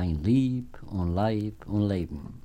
ein Lieb und Leib und Leben.